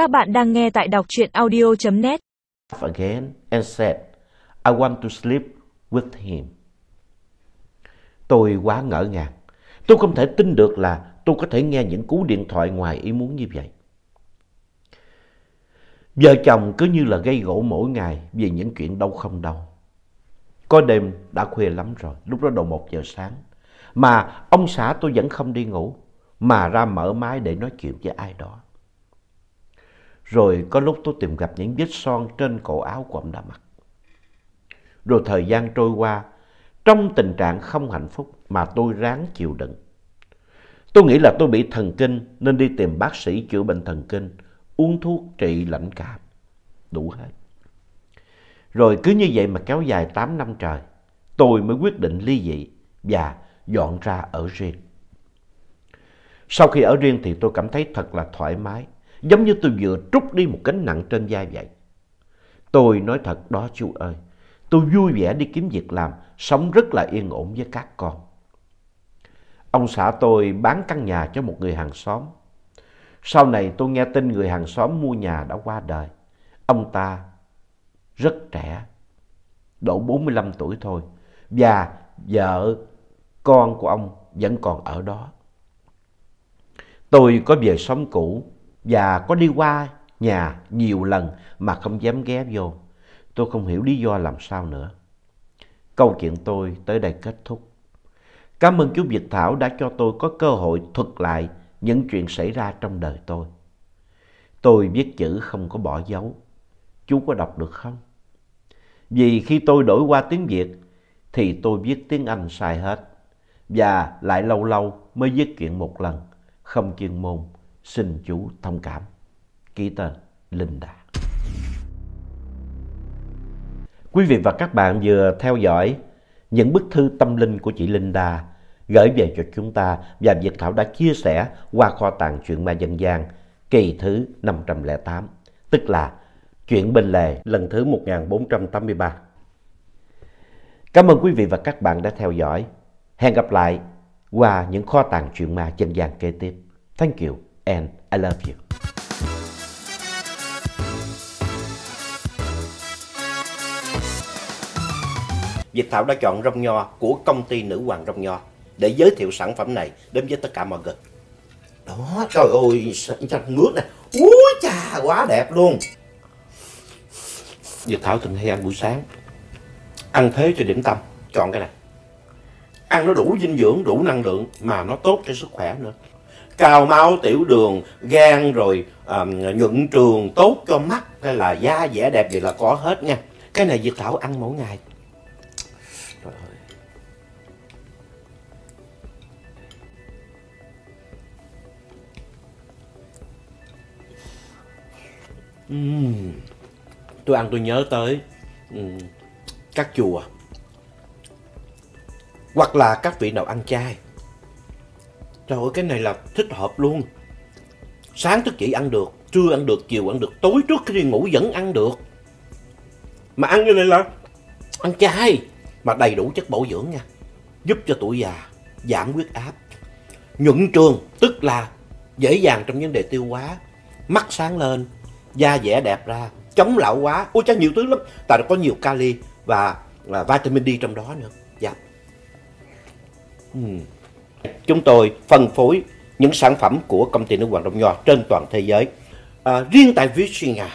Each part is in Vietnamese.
Các bạn đang nghe tại đọc truyện audio.net. again and said, I want to sleep with him. Tôi quá ngỡ ngàng. Tôi không thể tin được là tôi có thể nghe những cú điện thoại ngoài ý muốn như vậy. Vợ chồng cứ như là gây gỗ mỗi ngày vì những chuyện đâu không đâu. Có đêm đã khuya lắm rồi, lúc đó đầu một giờ sáng. Mà ông xã tôi vẫn không đi ngủ, mà ra mở máy để nói chuyện với ai đó. Rồi có lúc tôi tìm gặp những vết son trên cổ áo của ông đã mặc. Rồi thời gian trôi qua, trong tình trạng không hạnh phúc mà tôi ráng chịu đựng. Tôi nghĩ là tôi bị thần kinh nên đi tìm bác sĩ chữa bệnh thần kinh, uống thuốc trị lãnh cảm, đủ hết. Rồi cứ như vậy mà kéo dài 8 năm trời, tôi mới quyết định ly dị và dọn ra ở riêng. Sau khi ở riêng thì tôi cảm thấy thật là thoải mái, giống như tôi vừa trút đi một gánh nặng trên vai vậy. Tôi nói thật đó chú ơi, tôi vui vẻ đi kiếm việc làm, sống rất là yên ổn với các con. Ông xã tôi bán căn nhà cho một người hàng xóm. Sau này tôi nghe tin người hàng xóm mua nhà đã qua đời. Ông ta rất trẻ, độ 45 tuổi thôi, và vợ, con của ông vẫn còn ở đó. Tôi có về sống cũ và có đi qua nhà nhiều lần mà không dám ghé vô. Tôi không hiểu lý do làm sao nữa. Câu chuyện tôi tới đây kết thúc. Cảm ơn chú Việt Thảo đã cho tôi có cơ hội thuật lại những chuyện xảy ra trong đời tôi. Tôi viết chữ không có bỏ dấu. Chú có đọc được không? Vì khi tôi đổi qua tiếng Việt thì tôi viết tiếng Anh sai hết. Và lại lâu lâu mới viết chuyện một lần, không chuyên môn. Xin chú thông cảm. Ký tên Linh Đạt. Quý vị và các bạn vừa theo dõi những bức thư tâm linh của chị Linh Đà gửi về cho chúng ta và Việt Thảo đã chia sẻ qua kho tàng truyện ma dân gian kỳ thứ 508, tức là chuyện bên lề lần thứ 1483. Cảm ơn quý vị và các bạn đã theo dõi. Hẹn gặp lại qua những kho tàng truyện ma dân gian kế tiếp. Thank you and I love you. Việt Thảo đã chọn rong nho của công ty Nữ Hoàng Rong Nho để giới thiệu sản phẩm này đến với tất cả mọi người. Đó, trời ơi, xanh nước nè. Úi chà, quá đẹp luôn. Việt Thảo thường hay ăn buổi sáng. Ăn thế cho điểm tâm, chọn cái này. Ăn nó đủ dinh dưỡng, đủ năng lượng mà nó tốt cho sức khỏe nữa. Cao máu, tiểu đường, gan rồi à, nhuận trường, tốt cho mắt hay là da dẻ đẹp gì là có hết nha. Cái này Việt Thảo ăn mỗi ngày. Trời ơi. Uhm. Tôi ăn tôi nhớ tới uhm, các chùa hoặc là các vị nào ăn chay. Trời ơi cái này là thích hợp luôn. Sáng thức dậy ăn được, trưa ăn được, chiều ăn được, tối trước khi đi ngủ vẫn ăn được. Mà ăn như này là ăn chay mà đầy đủ chất bổ dưỡng nha. Giúp cho tuổi già giảm huyết áp. Nhuận trường tức là dễ dàng trong vấn đề tiêu hóa, mắt sáng lên, da dẻ đẹp ra, chống lão hóa. Ôi chắc nhiều thứ lắm, tại nó có nhiều kali và, và vitamin D trong đó nữa. Dạ. Uhm. Chúng tôi phân phối những sản phẩm của công ty nước Hoàng Đông Nho trên toàn thế giới. À, riêng tại Virginia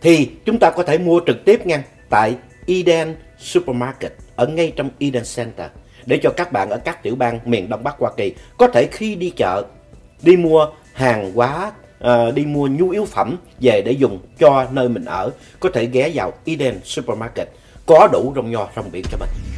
thì chúng ta có thể mua trực tiếp ngay tại Eden Supermarket ở ngay trong Eden Center để cho các bạn ở các tiểu bang miền Đông Bắc Hoa Kỳ có thể khi đi chợ đi mua hàng hóa à, đi mua nhu yếu phẩm về để dùng cho nơi mình ở có thể ghé vào Eden Supermarket có đủ rong nho rong biển cho mình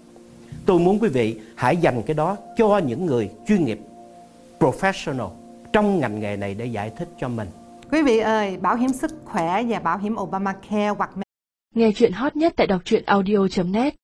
Tôi muốn quý vị hãy dành cái đó cho những người chuyên nghiệp, professional trong ngành nghề này để giải thích cho mình. Quý vị ơi, bảo hiểm sức khỏe và bảo hiểm Obamacare hoặc Nghe chuyện hot nhất tại đọc truyện audio.net